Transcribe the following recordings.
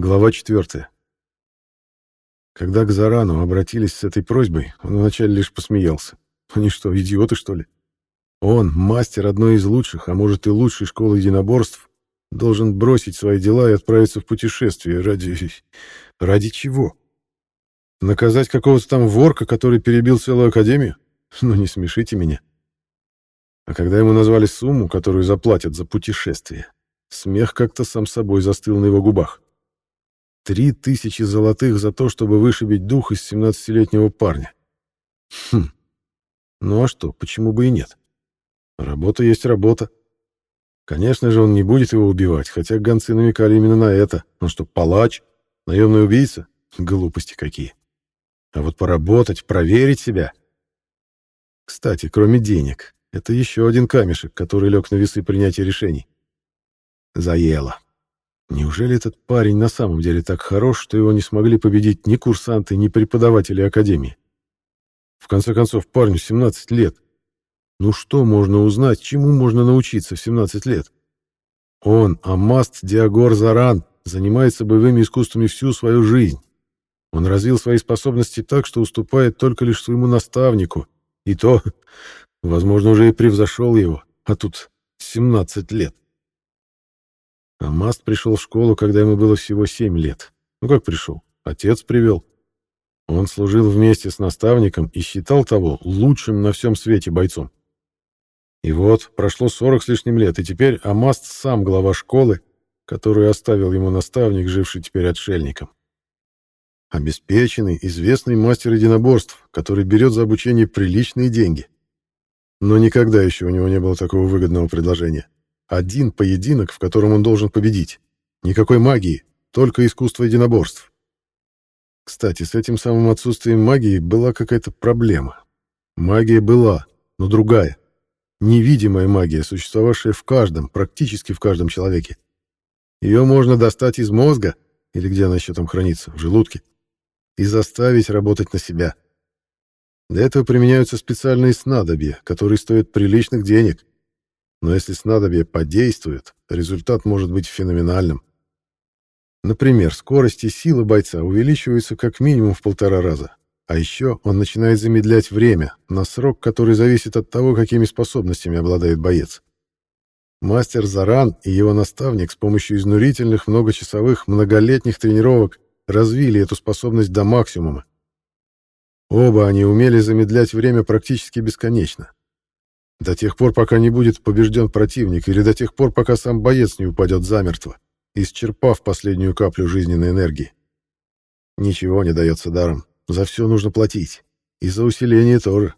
Глава 4. Когда к Зарану обратились с этой просьбой, он вначале лишь посмеялся. Они что, идиоты, что ли? Он, мастер одной из лучших, а может и лучшей школы единоборств, должен бросить свои дела и отправиться в путешествие ради... ради чего? Наказать какого-то там ворка, который перебил целую академию? Ну не смешите меня. А когда ему назвали сумму, которую заплатят за путешествие, смех как-то сам собой застыл на его губах. Три тысячи золотых за то, чтобы вышибить дух из 17-летнего парня. Хм. Ну а что, почему бы и нет? Работа есть работа. Конечно же, он не будет его убивать, хотя гонцы намекали именно на это. Он что, палач? Наемный убийца? Глупости какие. А вот поработать, проверить себя. Кстати, кроме денег, это еще один камешек, который лег на весы принятия решений. Заело. Неужели этот парень на самом деле так хорош, что его не смогли победить ни курсанты, ни преподаватели академии? В конце концов, парню 17 лет. Ну что можно узнать, чему можно научиться в 17 лет? Он, Амаст Диагор Заран, занимается боевыми искусствами всю свою жизнь. Он развил свои способности так, что уступает только лишь своему наставнику, и то, возможно, уже и превзошел его, а тут 17 лет. А Маст пришел в школу, когда ему было всего семь лет. Ну как пришел? Отец привел. Он служил вместе с наставником и считал того лучшим на всем свете бойцом. И вот, прошло сорок с лишним лет, и теперь Амаст сам глава школы, которую оставил ему наставник, живший теперь отшельником. Обеспеченный, известный мастер единоборств, который берет за обучение приличные деньги. Но никогда еще у него не было такого выгодного предложения. Один поединок, в котором он должен победить. Никакой магии, только искусство единоборств. Кстати, с этим самым отсутствием магии была какая-то проблема. Магия была, но другая. Невидимая магия, существовавшая в каждом, практически в каждом человеке. Ее можно достать из мозга, или где она еще там хранится, в желудке, и заставить работать на себя. Для этого применяются специальные снадобья, которые стоят приличных денег. Но если снадобье подействует, результат может быть феноменальным. Например, скорость и сила бойца увеличиваются как минимум в полтора раза. А еще он начинает замедлять время на срок, который зависит от того, какими способностями обладает боец. Мастер Заран и его наставник с помощью изнурительных многочасовых многолетних тренировок развили эту способность до максимума. Оба они умели замедлять время практически бесконечно. До тех пор, пока не будет побежден противник, или до тех пор, пока сам боец не упадет замертво, исчерпав последнюю каплю жизненной энергии. Ничего не дается даром. За все нужно платить. И за усиление тоже.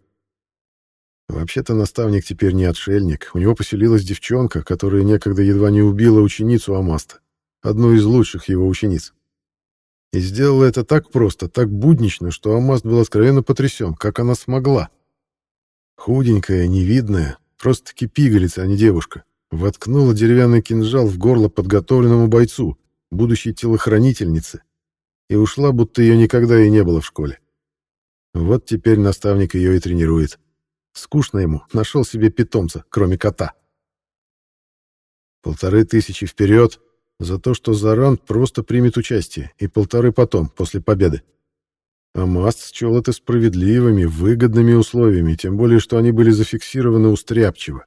Вообще-то наставник теперь не отшельник. У него поселилась девчонка, которая некогда едва не убила ученицу Амаста, одну из лучших его учениц. И сделала это так просто, так буднично, что Амаст был откровенно потрясен, как она смогла. Худенькая, невидная, просто-таки пигалица, а не девушка, воткнула деревянный кинжал в горло подготовленному бойцу, будущей телохранительнице, и ушла, будто ее никогда и не было в школе. Вот теперь наставник ее и тренирует. Скучно ему, нашел себе питомца, кроме кота. Полторы тысячи вперед за то, что Заран просто примет участие, и полторы потом, после победы. А Маст счел это справедливыми, выгодными условиями, тем более, что они были зафиксированы у Стряпчего.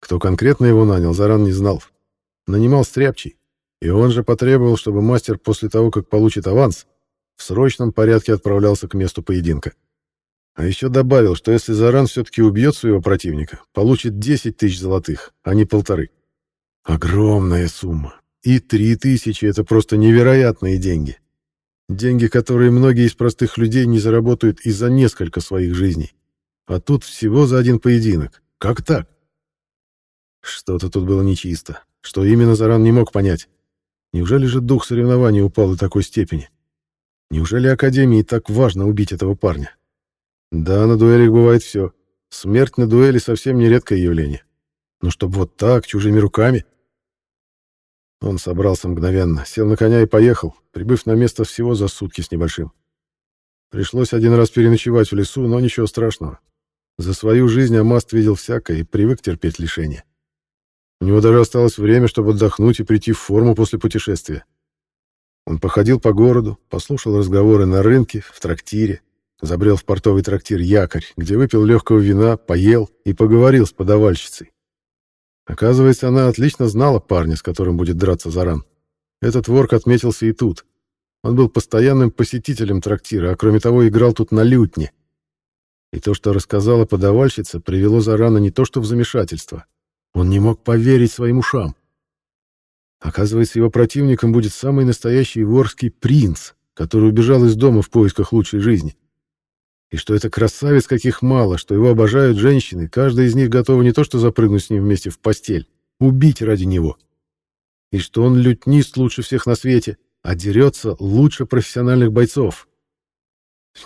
Кто конкретно его нанял, Заран не знал. Нанимал Стряпчий, и он же потребовал, чтобы мастер после того, как получит аванс, в срочном порядке отправлялся к месту поединка. А еще добавил, что если Заран все-таки убьет своего противника, получит 10 тысяч золотых, а не полторы. Огромная сумма. И три тысячи — это просто невероятные деньги. Деньги, которые многие из простых людей не заработают и за несколько своих жизней. А тут всего за один поединок. Как так? Что-то тут было нечисто. Что именно Заран не мог понять. Неужели же дух соревнований упал до такой степени? Неужели Академии так важно убить этого парня? Да, на дуэлях бывает все. Смерть на дуэли совсем не редкое явление. Но чтобы вот так, чужими руками... Он собрался мгновенно, сел на коня и поехал, прибыв на место всего за сутки с небольшим. Пришлось один раз переночевать в лесу, но ничего страшного. За свою жизнь Амаст видел всякое и привык терпеть лишения. У него даже осталось время, чтобы отдохнуть и прийти в форму после путешествия. Он походил по городу, послушал разговоры на рынке, в трактире, забрел в портовый трактир «Якорь», где выпил легкого вина, поел и поговорил с подавальщицей. Оказывается, она отлично знала парня, с которым будет драться за ран. Этот ворк отметился и тут. Он был постоянным посетителем трактира, а кроме того играл тут на лютне. И то, что рассказала подавальщица, привело Зарана не то что в замешательство. Он не мог поверить своим ушам. Оказывается, его противником будет самый настоящий ворский принц, который убежал из дома в поисках лучшей жизни. И что это красавец каких мало, что его обожают женщины, каждая из них готова не то что запрыгнуть с ним вместе в постель, убить ради него. И что он лютнист лучше всех на свете, а дерется лучше профессиональных бойцов.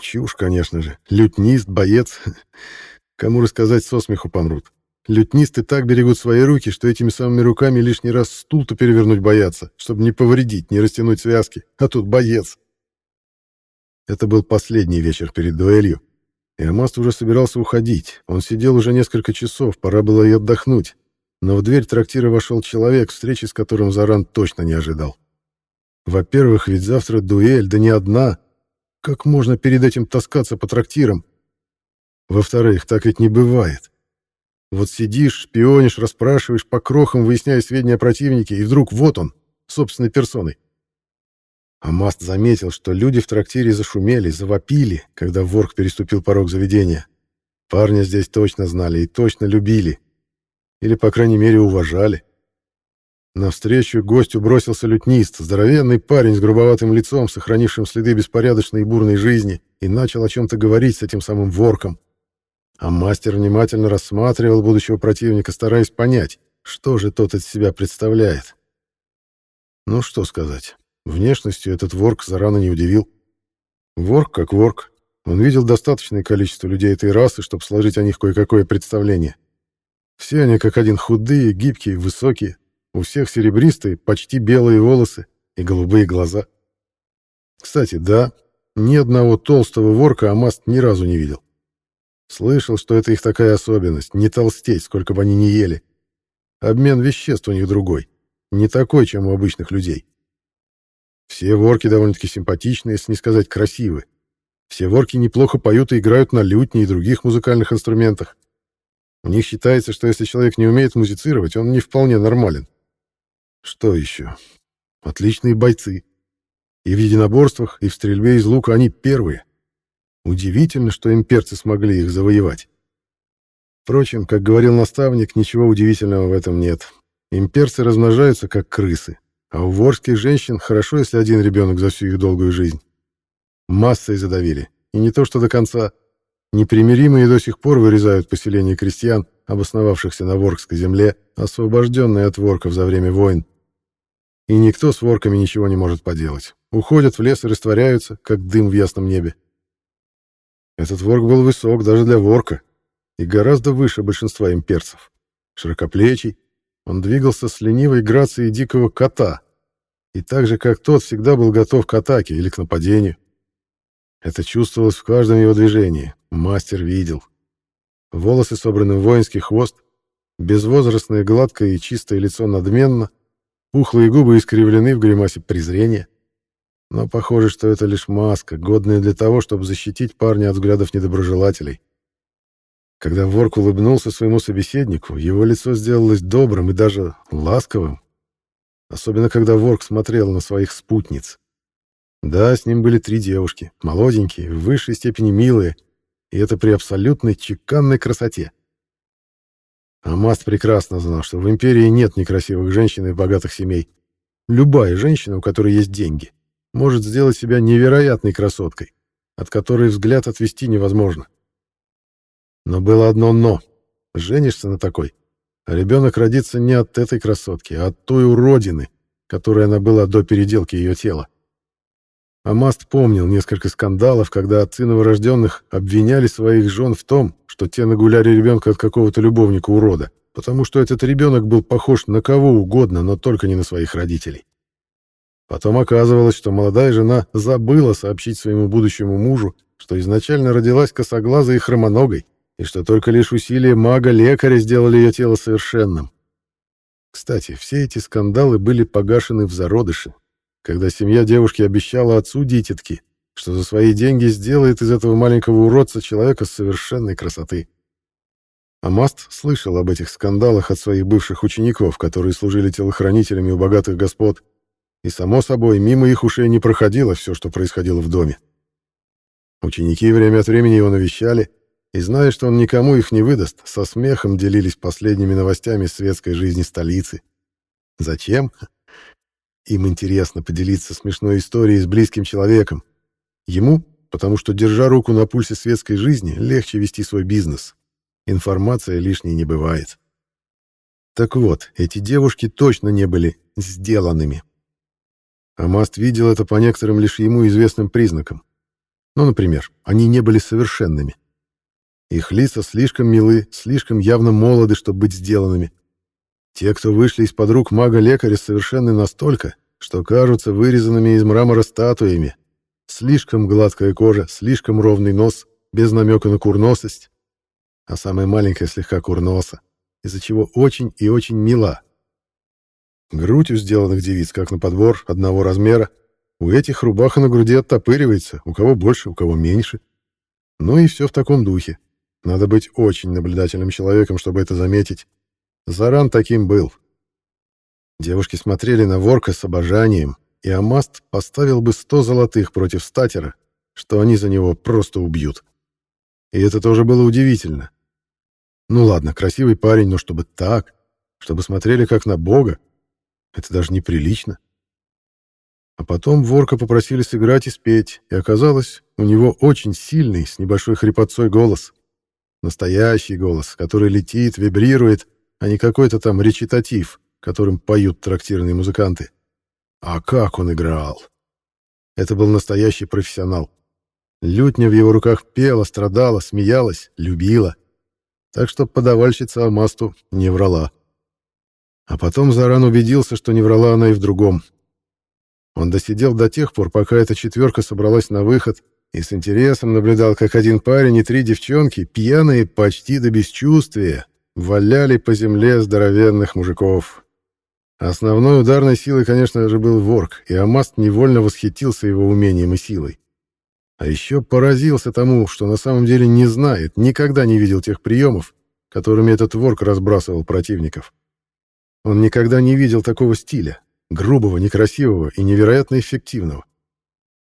Чушь, конечно же. Лютнист, боец. Кому рассказать со смеху помрут. Лютнисты так берегут свои руки, что этими самыми руками лишний раз стул-то перевернуть боятся, чтобы не повредить, не растянуть связки. А тут боец. Это был последний вечер перед дуэлью. И Амаст уже собирался уходить. Он сидел уже несколько часов, пора было и отдохнуть. Но в дверь трактира вошел человек, встречи с которым Заран точно не ожидал. Во-первых, ведь завтра дуэль, да не одна. Как можно перед этим таскаться по трактирам? Во-вторых, так ведь не бывает. Вот сидишь, шпионишь, расспрашиваешь по крохам, выясняя сведения о противнике, и вдруг вот он, собственной персоной. Амаст заметил, что люди в трактире зашумели, завопили, когда ворк переступил порог заведения. Парня здесь точно знали и точно любили. Или, по крайней мере, уважали. Навстречу гостю бросился лютнист, здоровенный парень с грубоватым лицом, сохранившим следы беспорядочной и бурной жизни, и начал о чем-то говорить с этим самым ворком. А мастер внимательно рассматривал будущего противника, стараясь понять, что же тот из себя представляет. Ну, что сказать. Внешностью этот ворк зарано не удивил. Ворк как ворк. Он видел достаточное количество людей этой расы, чтобы сложить о них кое-какое представление. Все они как один худые, гибкие, высокие. У всех серебристые, почти белые волосы и голубые глаза. Кстати, да, ни одного толстого ворка Амаст ни разу не видел. Слышал, что это их такая особенность — не толстеть, сколько бы они ни ели. Обмен веществ у них другой, не такой, чем у обычных людей. Все ворки довольно-таки симпатичные, если не сказать красивые. Все ворки неплохо поют и играют на лютне и других музыкальных инструментах. У них считается, что если человек не умеет музицировать, он не вполне нормален. Что еще? Отличные бойцы. И в единоборствах, и в стрельбе из лука они первые. Удивительно, что имперцы смогли их завоевать. Впрочем, как говорил наставник, ничего удивительного в этом нет. Имперцы размножаются, как крысы. А у ворских женщин хорошо, если один ребенок за всю их долгую жизнь. Массой задавили. И не то что до конца. Непримиримые до сих пор вырезают поселения крестьян, обосновавшихся на Воркской земле, освобожденные от ворков за время войн. И никто с ворками ничего не может поделать. Уходят в лес и растворяются, как дым в ясном небе. Этот ворк был высок даже для ворка и гораздо выше большинства имперцев. Широкоплечий, он двигался с ленивой грацией дикого кота, и так же, как тот, всегда был готов к атаке или к нападению. Это чувствовалось в каждом его движении, мастер видел. Волосы собраны в воинский хвост, безвозрастное гладкое и чистое лицо надменно, пухлые губы искривлены в гримасе презрения. Но похоже, что это лишь маска, годная для того, чтобы защитить парня от взглядов недоброжелателей. Когда Ворк улыбнулся своему собеседнику, его лицо сделалось добрым и даже ласковым. Особенно, когда Ворк смотрел на своих спутниц. Да, с ним были три девушки, молоденькие, в высшей степени милые, и это при абсолютной чеканной красоте. Амаст прекрасно знал, что в Империи нет некрасивых женщин и богатых семей. Любая женщина, у которой есть деньги, может сделать себя невероятной красоткой, от которой взгляд отвести невозможно. Но было одно «но». Женишься на такой, ребенок родится не от этой красотки, а от той уродины, которой она была до переделки ее тела. Амаст помнил несколько скандалов, когда отцы новорожденных обвиняли своих жен в том, что те нагуляли ребенка от какого-то любовника-урода, потому что этот ребенок был похож на кого угодно, но только не на своих родителей. Потом оказывалось, что молодая жена забыла сообщить своему будущему мужу, что изначально родилась косоглазой и хромоногой, и что только лишь усилия мага-лекаря сделали ее тело совершенным. Кстати, все эти скандалы были погашены в зародыше. когда семья девушки обещала отцу дитятки, что за свои деньги сделает из этого маленького уродца человека совершенной красоты. Амаст слышал об этих скандалах от своих бывших учеников, которые служили телохранителями у богатых господ, и, само собой, мимо их ушей не проходило все, что происходило в доме. Ученики время от времени его навещали, и, зная, что он никому их не выдаст, со смехом делились последними новостями светской жизни столицы. Зачем? Им интересно поделиться смешной историей с близким человеком. Ему, потому что, держа руку на пульсе светской жизни, легче вести свой бизнес. Информация лишней не бывает. Так вот, эти девушки точно не были сделанными. Амаст видел это по некоторым лишь ему известным признакам. Ну, например, они не были совершенными. Их лица слишком милы, слишком явно молоды, чтобы быть сделанными. Те, кто вышли из-под рук мага-лекаря, совершенны настолько, что кажутся вырезанными из мрамора статуями. Слишком гладкая кожа, слишком ровный нос, без намека на курносость. А самая маленькая слегка курноса, из-за чего очень и очень мила. Грудь у сделанных девиц, как на подбор, одного размера. У этих рубаха на груди оттопыривается, у кого больше, у кого меньше. Ну и все в таком духе. Надо быть очень наблюдательным человеком, чтобы это заметить. Заран таким был. Девушки смотрели на ворка с обожанием, и Амаст поставил бы сто золотых против статера, что они за него просто убьют. И это тоже было удивительно. Ну ладно, красивый парень, но чтобы так, чтобы смотрели как на бога, это даже неприлично. А потом ворка попросили сыграть и спеть, и оказалось, у него очень сильный, с небольшой хрипотцой голос. Настоящий голос, который летит, вибрирует, а не какой-то там речитатив, которым поют трактирные музыканты. А как он играл! Это был настоящий профессионал. Лютня в его руках пела, страдала, смеялась, любила. Так что подавальщица Амасту не врала. А потом Заран убедился, что не врала она и в другом. Он досидел до тех пор, пока эта четверка собралась на выход, и с интересом наблюдал, как один парень и три девчонки, пьяные почти до бесчувствия, валяли по земле здоровенных мужиков. Основной ударной силой, конечно же, был Ворк, и Амаст невольно восхитился его умением и силой. А еще поразился тому, что на самом деле не знает, никогда не видел тех приемов, которыми этот Ворк разбрасывал противников. Он никогда не видел такого стиля, грубого, некрасивого и невероятно эффективного.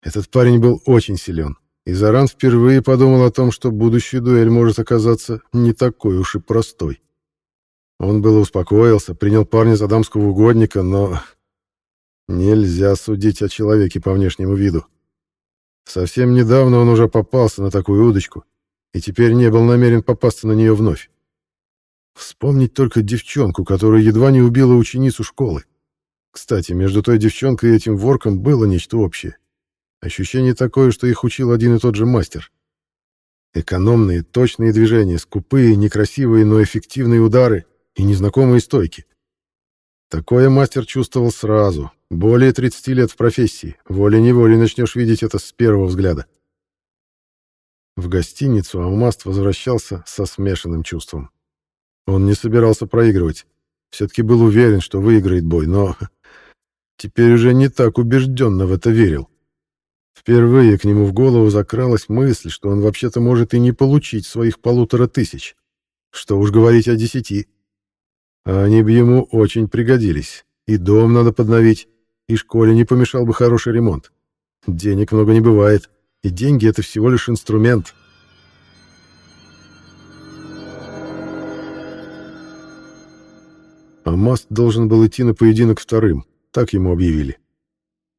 Этот парень был очень силен, и Заран впервые подумал о том, что будущая дуэль может оказаться не такой уж и простой. Он было успокоился, принял парня за дамского угодника, но нельзя судить о человеке по внешнему виду. Совсем недавно он уже попался на такую удочку, и теперь не был намерен попасться на нее вновь. Вспомнить только девчонку, которая едва не убила ученицу школы. Кстати, между той девчонкой и этим ворком было нечто общее. Ощущение такое, что их учил один и тот же мастер. Экономные, точные движения, скупые, некрасивые, но эффективные удары и незнакомые стойки. Такое мастер чувствовал сразу. Более 30 лет в профессии. Волей-неволей начнешь видеть это с первого взгляда. В гостиницу Алмаст возвращался со смешанным чувством. Он не собирался проигрывать. Все-таки был уверен, что выиграет бой, но теперь уже не так убежденно в это верил. Впервые к нему в голову закралась мысль, что он вообще-то может и не получить своих полутора тысяч. Что уж говорить о десяти. А они бы ему очень пригодились. И дом надо подновить, и школе не помешал бы хороший ремонт. Денег много не бывает, и деньги — это всего лишь инструмент. А Маст должен был идти на поединок вторым, так ему объявили.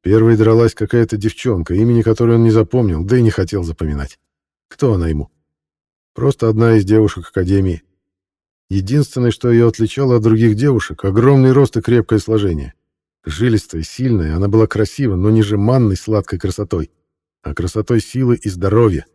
Первой дралась какая-то девчонка, имени которой он не запомнил, да и не хотел запоминать. Кто она ему? Просто одна из девушек Академии. Единственное, что ее отличало от других девушек — огромный рост и крепкое сложение. Жилистая, сильная, она была красива, но не жеманной сладкой красотой, а красотой силы и здоровья.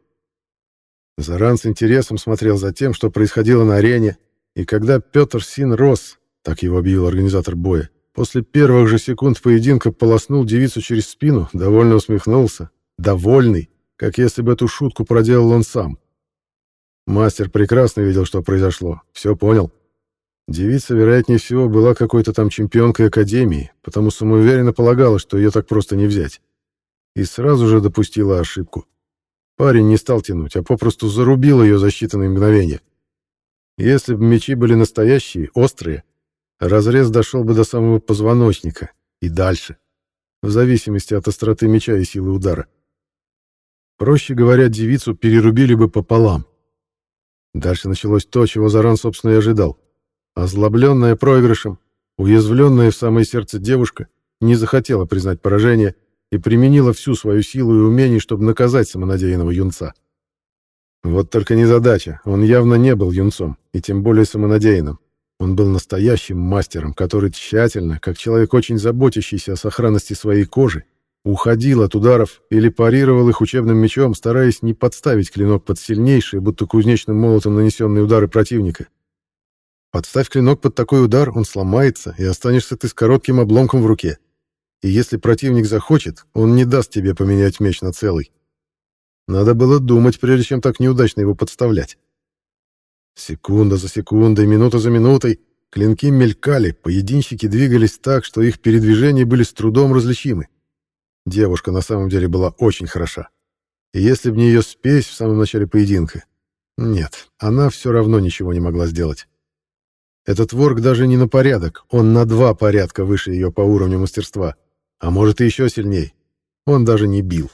Заран с интересом смотрел за тем, что происходило на арене, и когда Петр Син рос, так его объявил организатор боя, После первых же секунд поединка полоснул девицу через спину, довольно усмехнулся. Довольный, как если бы эту шутку проделал он сам. Мастер прекрасно видел, что произошло. Все понял. Девица, вероятнее всего, была какой-то там чемпионкой Академии, потому самоуверенно полагала, что ее так просто не взять. И сразу же допустила ошибку. Парень не стал тянуть, а попросту зарубил ее за считанные мгновения. Если бы мечи были настоящие, острые, разрез дошел бы до самого позвоночника и дальше, в зависимости от остроты меча и силы удара. Проще говоря, девицу перерубили бы пополам. Дальше началось то, чего Заран, собственно, и ожидал. Озлобленная проигрышем, уязвленная в самое сердце девушка не захотела признать поражение и применила всю свою силу и умение, чтобы наказать самонадеянного юнца. Вот только незадача, он явно не был юнцом, и тем более самонадеянным. Он был настоящим мастером, который тщательно, как человек очень заботящийся о сохранности своей кожи, уходил от ударов или парировал их учебным мечом, стараясь не подставить клинок под сильнейшие, будто кузнечным молотом нанесенные удары противника. Подставь клинок под такой удар, он сломается, и останешься ты с коротким обломком в руке. И если противник захочет, он не даст тебе поменять меч на целый. Надо было думать, прежде чем так неудачно его подставлять. Секунда за секундой, минута за минутой клинки мелькали, поединщики двигались так, что их передвижения были с трудом различимы. Девушка на самом деле была очень хороша. И если бы не ее спесь в самом начале поединка... Нет, она все равно ничего не могла сделать. Этот ворк даже не на порядок, он на два порядка выше ее по уровню мастерства, а может и еще сильней. Он даже не бил.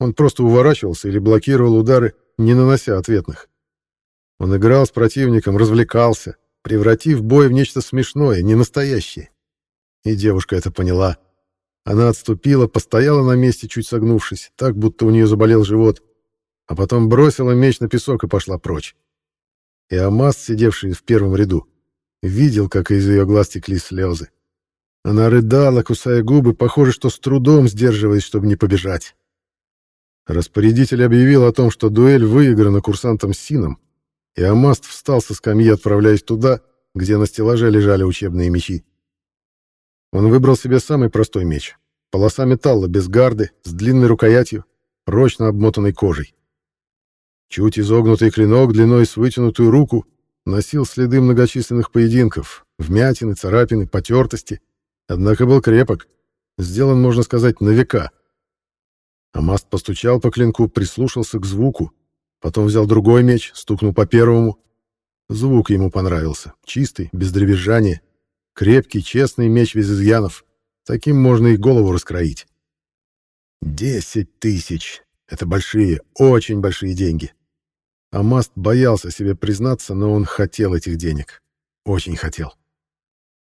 Он просто уворачивался или блокировал удары, не нанося ответных. Он играл с противником, развлекался, превратив бой в нечто смешное, не настоящее. И девушка это поняла. Она отступила, постояла на месте, чуть согнувшись, так, будто у нее заболел живот, а потом бросила меч на песок и пошла прочь. И Амаст, сидевший в первом ряду, Видел, как из ее глаз текли слезы. Она рыдала, кусая губы, похоже, что с трудом сдерживаясь, чтобы не побежать. Распорядитель объявил о том, что дуэль выиграна курсантом Сином, и Амаст встал со скамьи, отправляясь туда, где на стеллаже лежали учебные мечи. Он выбрал себе самый простой меч. Полоса металла, без гарды, с длинной рукоятью, прочно обмотанной кожей. Чуть изогнутый клинок длиной с вытянутую руку носил следы многочисленных поединков, вмятины, царапины, потертости, однако был крепок, сделан, можно сказать, на века. Амаст постучал по клинку, прислушался к звуку, потом взял другой меч, стукнул по первому. Звук ему понравился, чистый, без дребезжания, крепкий, честный меч без изъянов. Таким можно и голову раскроить. Десять тысяч. Это большие, очень большие деньги. Амаст боялся себе признаться, но он хотел этих денег. Очень хотел.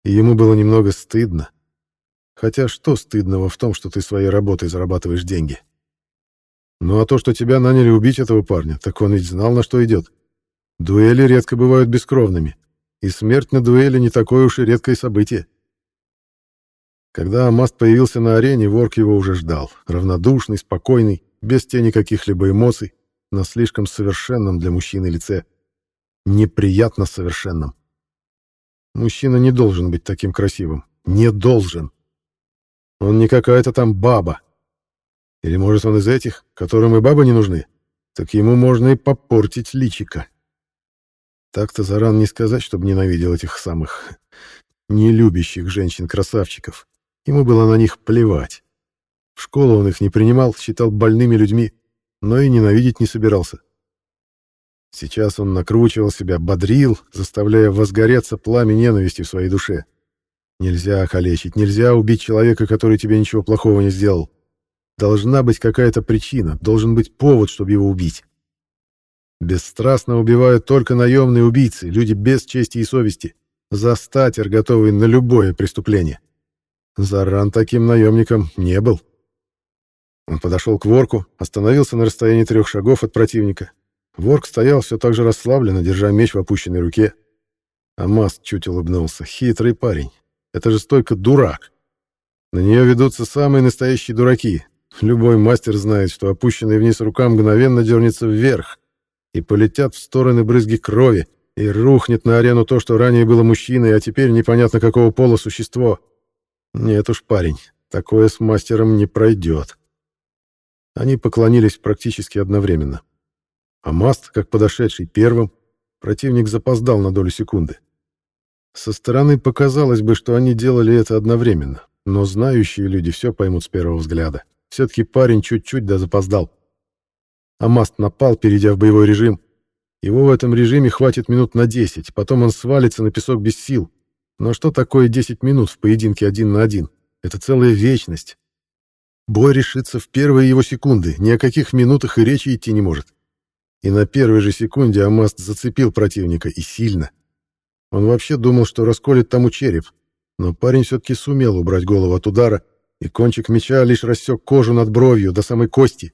И ему было немного стыдно. Хотя что стыдного в том, что ты своей работой зарабатываешь деньги? Ну а то, что тебя наняли убить этого парня, так он ведь знал, на что идет. Дуэли редко бывают бескровными, и смерть на дуэли не такое уж и редкое событие. Когда Амаст появился на арене, Ворк его уже ждал, равнодушный, спокойный, без тени каких-либо эмоций, на слишком совершенном для мужчины лице. Неприятно совершенном. Мужчина не должен быть таким красивым. Не должен. Он не какая-то там баба. Или, может, он из этих, которым и бабы не нужны? Так ему можно и попортить личика. Так-то заран не сказать, чтобы ненавидел этих самых нелюбящих женщин-красавчиков. Ему было на них плевать. В школу он их не принимал, считал больными людьми, но и ненавидеть не собирался. Сейчас он накручивал себя, бодрил, заставляя возгореться пламя ненависти в своей душе. Нельзя калечить, нельзя убить человека, который тебе ничего плохого не сделал. Должна быть какая-то причина, должен быть повод, чтобы его убить. Бесстрастно убивают только наемные убийцы, люди без чести и совести, за статер, готовые на любое преступление. Заран таким наемником не был. Он подошел к ворку, остановился на расстоянии трех шагов от противника. Ворк стоял все так же расслабленно, держа меч в опущенной руке. Амаст чуть улыбнулся. Хитрый парень. Это же стойко дурак. На нее ведутся самые настоящие дураки. Любой мастер знает, что опущенная вниз рука мгновенно дернется вверх, и полетят в стороны брызги крови, и рухнет на арену то, что ранее было мужчиной, а теперь непонятно какого пола существо. Нет уж, парень, такое с мастером не пройдет. Они поклонились практически одновременно. А Маст, как подошедший первым, противник запоздал на долю секунды. Со стороны показалось бы, что они делали это одновременно, но знающие люди все поймут с первого взгляда. Все-таки парень чуть-чуть да запоздал. Амаст напал, перейдя в боевой режим. Его в этом режиме хватит минут на 10, потом он свалится на песок без сил. Но что такое 10 минут в поединке один на один? Это целая вечность. Бой решится в первые его секунды, ни о каких минутах и речи идти не может. И на первой же секунде Амаст зацепил противника, и сильно. Он вообще думал, что расколет тому череп, но парень все-таки сумел убрать голову от удара, и кончик меча лишь рассек кожу над бровью до самой кости.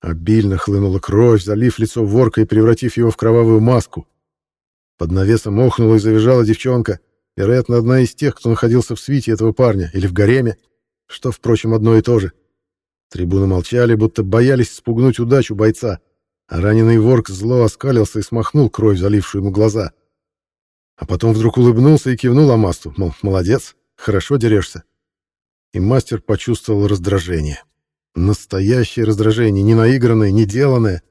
Обильно хлынула кровь, залив лицо ворка и превратив его в кровавую маску. Под навесом охнула и завизжала девчонка, вероятно, одна из тех, кто находился в свите этого парня или в гареме, что, впрочем, одно и то же. Трибуны молчали, будто боялись спугнуть удачу бойца, а раненый ворк зло оскалился и смахнул кровь, залившую ему глаза. А потом вдруг улыбнулся и кивнул Амасту, мол, молодец, хорошо дерешься. И мастер почувствовал раздражение. Настоящее раздражение, не наигранное, не деланное.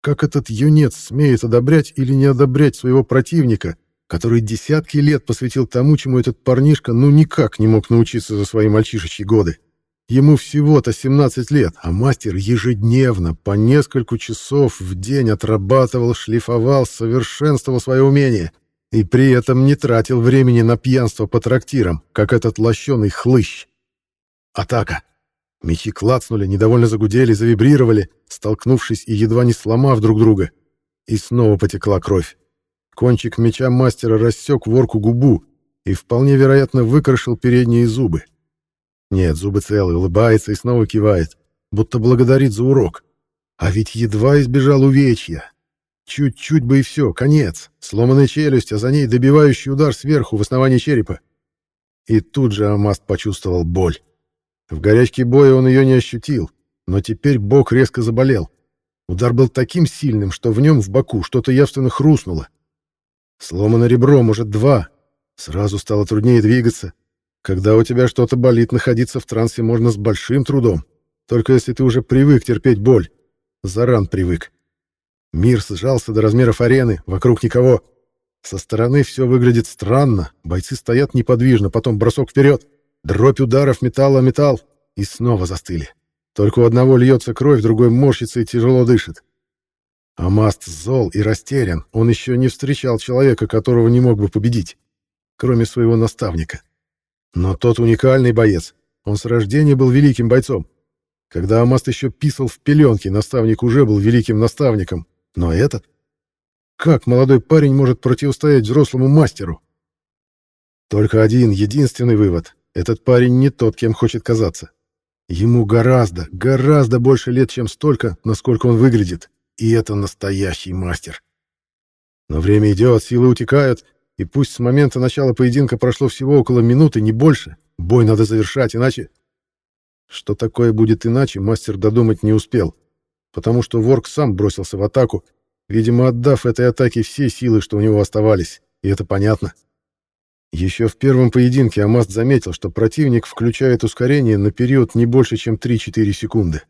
Как этот юнец смеет одобрять или не одобрять своего противника, который десятки лет посвятил тому, чему этот парнишка ну никак не мог научиться за свои мальчишечьи годы. Ему всего-то 17 лет, а мастер ежедневно, по несколько часов в день отрабатывал, шлифовал, совершенствовал свое умение — и при этом не тратил времени на пьянство по трактирам, как этот лощеный хлыщ. Атака. Мечи клацнули, недовольно загудели, завибрировали, столкнувшись и едва не сломав друг друга. И снова потекла кровь. Кончик меча мастера рассек ворку губу и вполне вероятно выкрашил передние зубы. Нет, зубы целые, улыбается и снова кивает, будто благодарит за урок. А ведь едва избежал увечья. Чуть-чуть бы и все, конец. Сломанная челюсть, а за ней добивающий удар сверху в основании черепа. И тут же Амаст почувствовал боль. В горячке боя он ее не ощутил, но теперь бок резко заболел. Удар был таким сильным, что в нем в боку что-то явственно хрустнуло. Сломано ребро, может, два. Сразу стало труднее двигаться. Когда у тебя что-то болит, находиться в трансе можно с большим трудом. Только если ты уже привык терпеть боль. Заран привык. Мир сжался до размеров арены, вокруг никого. Со стороны все выглядит странно, бойцы стоят неподвижно, потом бросок вперед, дробь ударов металла металл, и снова застыли. Только у одного льется кровь, другой морщится и тяжело дышит. Амаст зол и растерян, он еще не встречал человека, которого не мог бы победить, кроме своего наставника. Но тот уникальный боец, он с рождения был великим бойцом. Когда Амаст еще писал в пеленке, наставник уже был великим наставником, но этот? Как молодой парень может противостоять взрослому мастеру? Только один, единственный вывод. Этот парень не тот, кем хочет казаться. Ему гораздо, гораздо больше лет, чем столько, насколько он выглядит. И это настоящий мастер. Но время идет, силы утекают, и пусть с момента начала поединка прошло всего около минуты, не больше, бой надо завершать, иначе... Что такое будет иначе, мастер додумать не успел потому что Ворк сам бросился в атаку, видимо, отдав этой атаке все силы, что у него оставались, и это понятно. Еще в первом поединке Амаст заметил, что противник включает ускорение на период не больше, чем 3-4 секунды.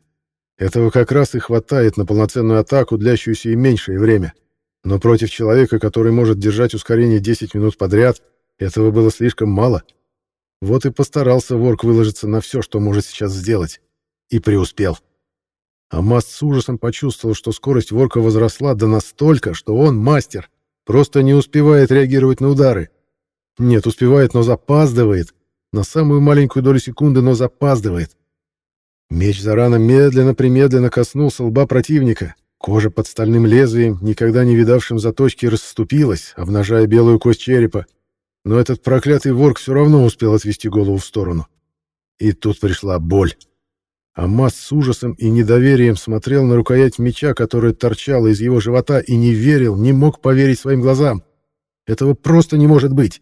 Этого как раз и хватает на полноценную атаку, длящуюся и меньшее время. Но против человека, который может держать ускорение 10 минут подряд, этого было слишком мало. Вот и постарался Ворк выложиться на все, что может сейчас сделать. И преуспел. А Маст с ужасом почувствовал, что скорость ворка возросла до настолько, что он, мастер, просто не успевает реагировать на удары. Нет, успевает, но запаздывает. На самую маленькую долю секунды, но запаздывает. Меч Зарана медленно-примедленно коснулся лба противника. Кожа под стальным лезвием, никогда не видавшим заточки, расступилась, обнажая белую кость черепа. Но этот проклятый ворк все равно успел отвести голову в сторону. И тут пришла боль. Амаз с ужасом и недоверием смотрел на рукоять меча, которая торчала из его живота, и не верил, не мог поверить своим глазам. Этого просто не может быть.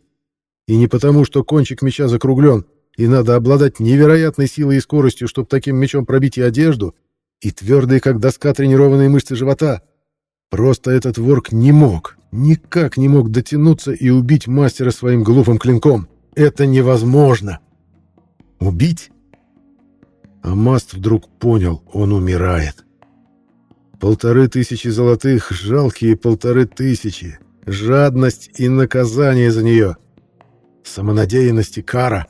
И не потому, что кончик меча закруглен, и надо обладать невероятной силой и скоростью, чтобы таким мечом пробить и одежду, и твердые, как доска, тренированные мышцы живота. Просто этот ворк не мог, никак не мог дотянуться и убить мастера своим глупым клинком. Это невозможно. Убить? А Маст вдруг понял, он умирает. Полторы тысячи золотых, жалкие полторы тысячи. Жадность и наказание за нее. Самонадеянность и кара.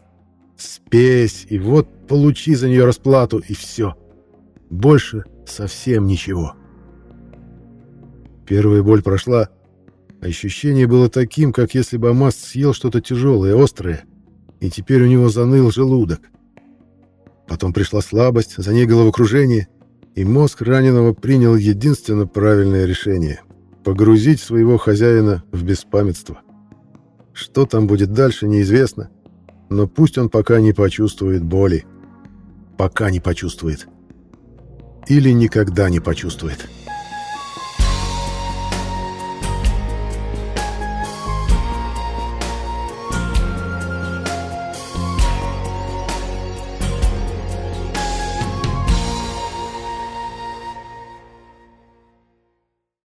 Спесь, и вот получи за нее расплату, и все. Больше совсем ничего. Первая боль прошла, ощущение было таким, как если бы Амаст съел что-то тяжелое, острое, и теперь у него заныл желудок. Потом пришла слабость, за ней головокружение, и мозг раненого принял единственно правильное решение — погрузить своего хозяина в беспамятство. Что там будет дальше, неизвестно, но пусть он пока не почувствует боли. Пока не почувствует. Или никогда не почувствует.